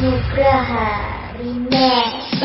Nugraha Remix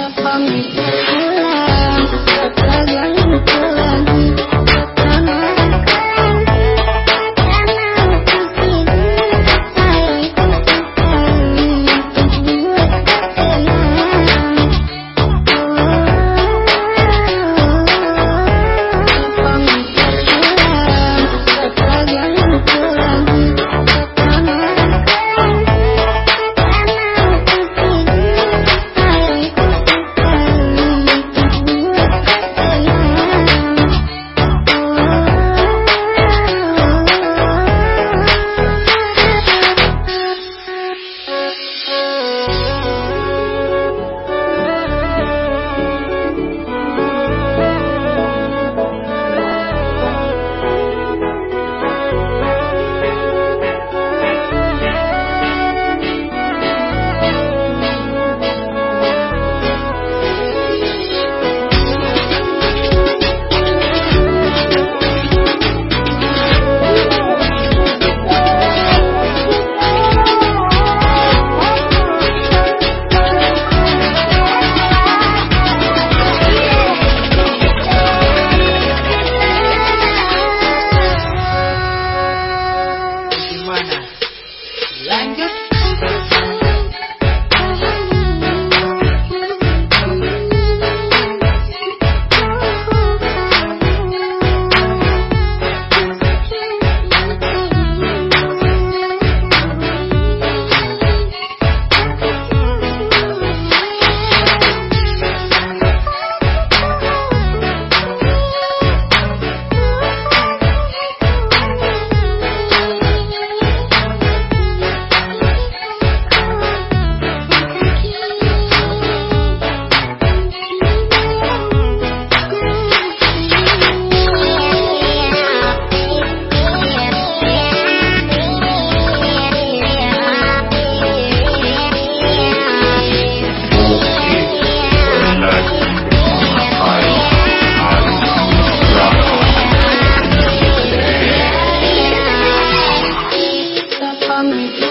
coming.